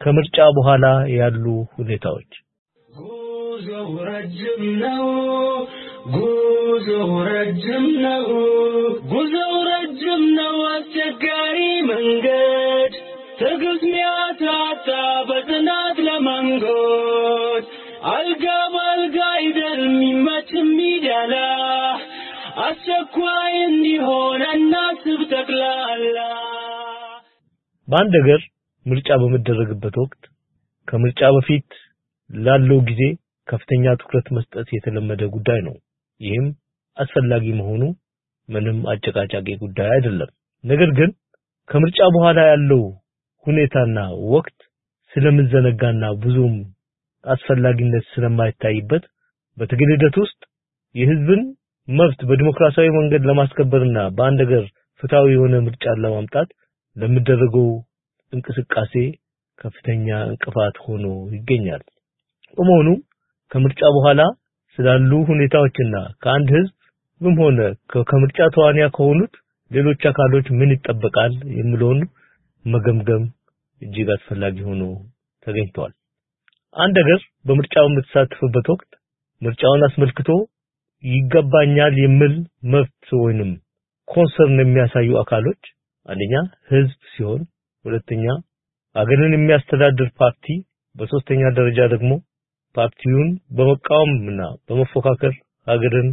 ከምርጫ በኋላ ያሉ ሁኔታዎች። ጉዞው ረጅም ነው ጉዞው ረጅም ነው ጉዞው ረጅም ነው። አስቸጋሪ መንገድ ትዕግስት ሚያሳጣ በጽናት ለመንጎድ አልጋ በአልጋ አይደል የሚመች የሚደላ አስቸኳይ እንዲሆን እናስብ ጠቅላላ። በአንድ ሀገር ምርጫ በሚደረግበት ወቅት ከምርጫ በፊት ላለው ጊዜ ከፍተኛ ትኩረት መስጠት የተለመደ ጉዳይ ነው። ይህም አስፈላጊ መሆኑ ምንም አጨቃጫቂ ጉዳይ አይደለም። ነገር ግን ከምርጫ በኋላ ያለው ሁኔታና ወቅት ስለምዘነጋና ብዙም አስፈላጊነት ስለማይታይበት በትግል ሂደት ውስጥ የህዝብን መብት በዲሞክራሲያዊ መንገድ ለማስከበርና በአንድ ሀገር ፍትሃዊ የሆነ ምርጫን ለማምጣት ለሚደረገው እንቅስቃሴ ከፍተኛ እንቅፋት ሆኖ ይገኛል። በመሆኑ ከምርጫ በኋላ ስላሉ ሁኔታዎችና ከአንድ ህዝብም ሆነ ከምርጫ ተዋንያ ከሆኑት ሌሎች አካሎች ምን ይጠበቃል የሚለውን መገምገም እጅግ አስፈላጊ ሆኖ ተገኝቷል። አንድ ሀገር በምርጫው የምትሳተፍበት ወቅት ምርጫውን አስመልክቶ ይገባኛል የሚል መብት ወይንም ኮንሰርን የሚያሳዩ አካሎች አንደኛ ህዝብ ሲሆን፣ ሁለተኛ ሀገርን የሚያስተዳድር ፓርቲ፣ በሶስተኛ ደረጃ ደግሞ ፓርቲውን በመቃወምና በመፎካከር ሀገርን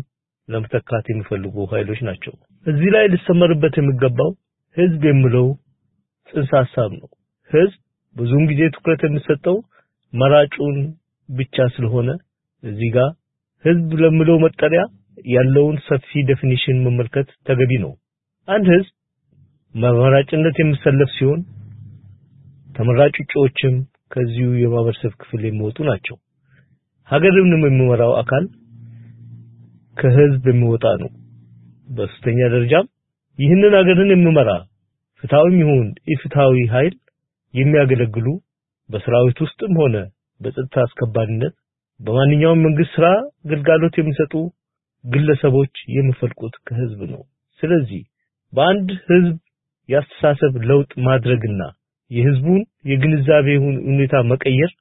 ለመተካት የሚፈልጉ ኃይሎች ናቸው። እዚህ ላይ ሊሰመርበት የሚገባው ህዝብ የሚለው ጽንሰ ሐሳብ ነው። ህዝብ ብዙውን ጊዜ ትኩረት የሚሰጠው መራጩን ብቻ ስለሆነ እዚህ ጋር ህዝብ ለሚለው መጠሪያ ያለውን ሰፊ ዴፊኒሽን መመልከት ተገቢ ነው። አንድ ህዝብ መራጭነት የሚሰለፍ ሲሆን ተመራጭ እጩዎችም ከዚሁ የማህበረሰብ ክፍል የሚወጡ ናቸው። ሀገርንም የሚመራው አካል ከህዝብ የሚወጣ ነው። በሶስተኛ ደረጃም ይህንን ሀገርን የሚመራ ፍትሃዊም ይሁን ኢፍትሃዊ ኃይል የሚያገለግሉ በሰራዊት ውስጥም ሆነ በጸጥታ አስከባሪነት በማንኛውም መንግስት ስራ ግልጋሎት የሚሰጡ ግለሰቦች የሚፈልቁት ከህዝብ ነው። ስለዚህ በአንድ ህዝብ ያስተሳሰብ ለውጥ ማድረግና የህዝቡን የግንዛቤ ሁኔታ መቀየር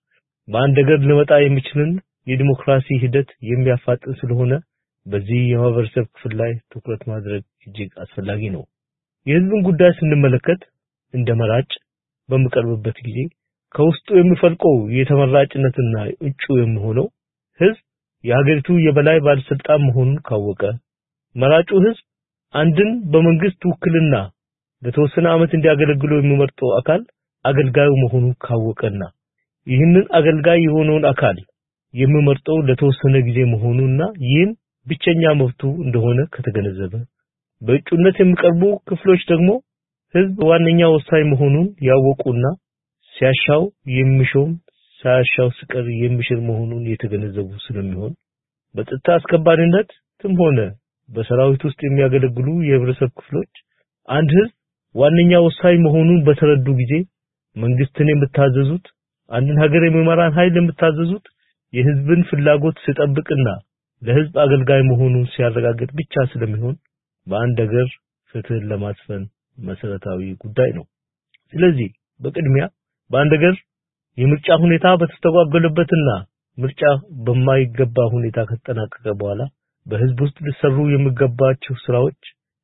በአንድ ሀገር ሊመጣ የሚችልን የዲሞክራሲ ሂደት የሚያፋጥን ስለሆነ በዚህ የማህበረሰብ ክፍል ላይ ትኩረት ማድረግ እጅግ አስፈላጊ ነው። የህዝብን ጉዳይ ስንመለከት እንደ መራጭ በሚቀርብበት ጊዜ ከውስጡ የሚፈልቀው የተመራጭነትና እጩ የሚሆነው ህዝብ የሀገሪቱ የበላይ ባለስልጣን መሆኑን ካወቀ መራጩ ህዝብ አንድን በመንግስት ውክልና ለተወሰነ ዓመት እንዲያገለግሉ የሚመርጠው አካል አገልጋዩ መሆኑን ካወቀና ይህንን አገልጋይ የሆነውን አካል የሚመርጠው ለተወሰነ ጊዜ መሆኑና ይህም ብቸኛ መብቱ እንደሆነ ከተገነዘበ በእጩነት የሚቀርቡ ክፍሎች ደግሞ ህዝብ ዋነኛ ወሳኝ መሆኑን ያወቁና ሲያሻው የሚሾም ሳያሻው ሲቀር የሚሽር መሆኑን የተገነዘቡ ስለሚሆን በጸጥታ አስከባሪነትም ሆነ በሰራዊት ውስጥ የሚያገለግሉ የህብረተሰብ ክፍሎች አንድ ህዝብ ዋነኛ ወሳኝ መሆኑን በተረዱ ጊዜ መንግስትን የምታዘዙት አንድን ሀገር የሚመራን ኃይል የምታዘዙት የህዝብን ፍላጎት ሲጠብቅና ለህዝብ አገልጋይ መሆኑን ሲያረጋግጥ ብቻ ስለሚሆን በአንድ ሀገር ፍትህን ለማስፈን መሰረታዊ ጉዳይ ነው። ስለዚህ በቅድሚያ በአንድ ሀገር የምርጫ ሁኔታ በተስተጓጎለበትና ምርጫ በማይገባ ሁኔታ ከተጠናቀቀ በኋላ በህዝብ ውስጥ ሊሰሩ የሚገባቸው ስራዎች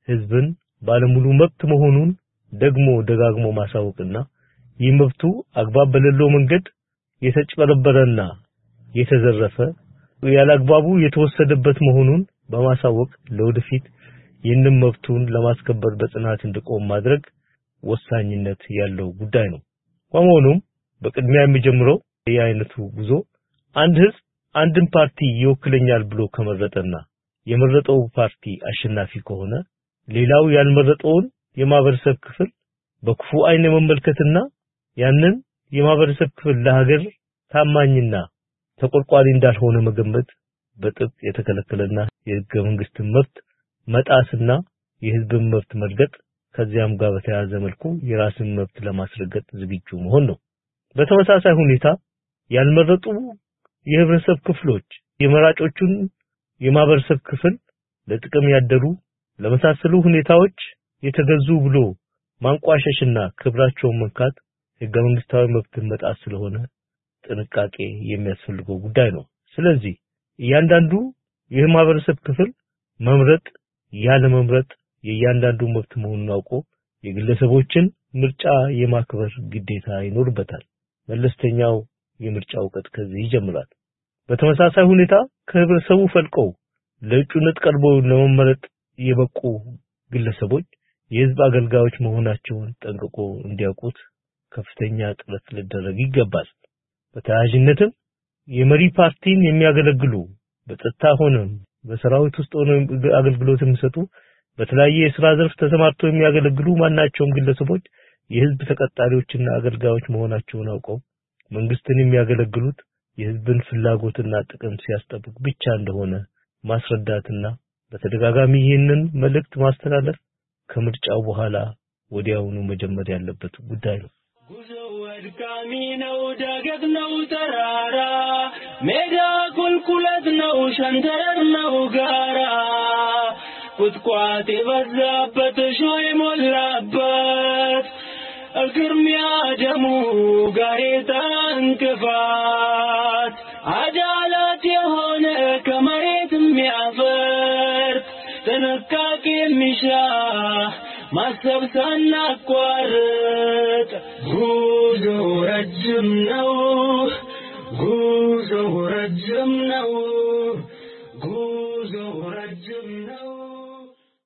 ህዝብን ባለሙሉ መብት መሆኑን ደግሞ ደጋግሞ ማሳወቅና ይህ መብቱ አግባብ በሌለው መንገድ የተጭበረበረና የተዘረፈ ያላግባቡ የተወሰደበት መሆኑን በማሳወቅ ለወደፊት ይህንን መብቱን ለማስከበር በጽናት እንዲቆም ማድረግ ወሳኝነት ያለው ጉዳይ ነው። በመሆኑም በቅድሚያ የሚጀምረው ይህ ጉዞ አንድ ህዝብ አንድን ፓርቲ ይወክለኛል ብሎ ከመረጠና የመረጠው ፓርቲ አሸናፊ ከሆነ ሌላው ያልመረጠውን የማህበረሰብ ክፍል በክፉ አይን መመልከትና ያንን የማህበረሰብ ክፍል ለሀገር ታማኝና ተቆርቋሪ እንዳልሆነ መገመት በጥብቅ የተከለከለና የህገ መንግስትን መብት መጣስና የህዝብን መብት መርገጥ ከዚያም ጋር በተያያዘ መልኩ የራስን መብት ለማስረገጥ ዝግጁ መሆን ነው። በተመሳሳይ ሁኔታ ያልመረጡ የህብረተሰብ ክፍሎች የመራጮቹን የማህበረሰብ ክፍል ለጥቅም ያደሩ ለመሳሰሉ ሁኔታዎች የተገዙ ብሎ ማንቋሸሽና ክብራቸውን መንካት ህገ መንግስታዊ መብትን መጣስ ስለሆነ ጥንቃቄ የሚያስፈልገው ጉዳይ ነው። ስለዚህ እያንዳንዱ ይህ ማህበረሰብ ክፍል መምረጥ ያለ መምረጥ የእያንዳንዱ መብት መሆኑን አውቆ የግለሰቦችን ምርጫ የማክበር ግዴታ ይኖርበታል። መለስተኛው የምርጫ እውቀት ከዚህ ይጀምራል። በተመሳሳይ ሁኔታ ከህብረተሰቡ ፈልቀው ለእጩነት ቀርበው ለመመረጥ የበቁ ግለሰቦች የህዝብ አገልጋዮች መሆናቸውን ጠንቅቆ እንዲያውቁት ከፍተኛ ጥረት ሊደረግ ይገባል። በተያያዥነትም የመሪ ፓርቲን የሚያገለግሉ በጸጥታ ሆነ በሰራዊት ውስጥ ሆነው አገልግሎት የሚሰጡ በተለያየ የስራ ዘርፍ ተሰማርተው የሚያገለግሉ ማናቸውም ግለሰቦች የህዝብ ተቀጣሪዎችና አገልጋዮች መሆናቸውን አውቀው መንግስትን የሚያገለግሉት የህዝብን ፍላጎትና ጥቅም ሲያስጠብቅ ብቻ እንደሆነ ማስረዳትና በተደጋጋሚ ይህንን መልእክት ማስተላለፍ ከምርጫው በኋላ ወዲያውኑ መጀመር ያለበት ጉዳይ ነው። ጉዞው አድካሚ ነው፣ ዳገት ነው፣ ተራራ ሜዳ ቁልቁለት ነው፣ ሸንተረር ነው፣ ጋራ ቁጥቋጥ የበዛበት እሾህ የሞላበት እግርሚያ ደሙ ጋሬጣ እንቅፋት የሚሻ ማሰብ ሳናቋርጥ ጉዞ ረጅም ነው፣ ጉዞ ረጅም ነው፣ ጉዞ ረጅም ነው።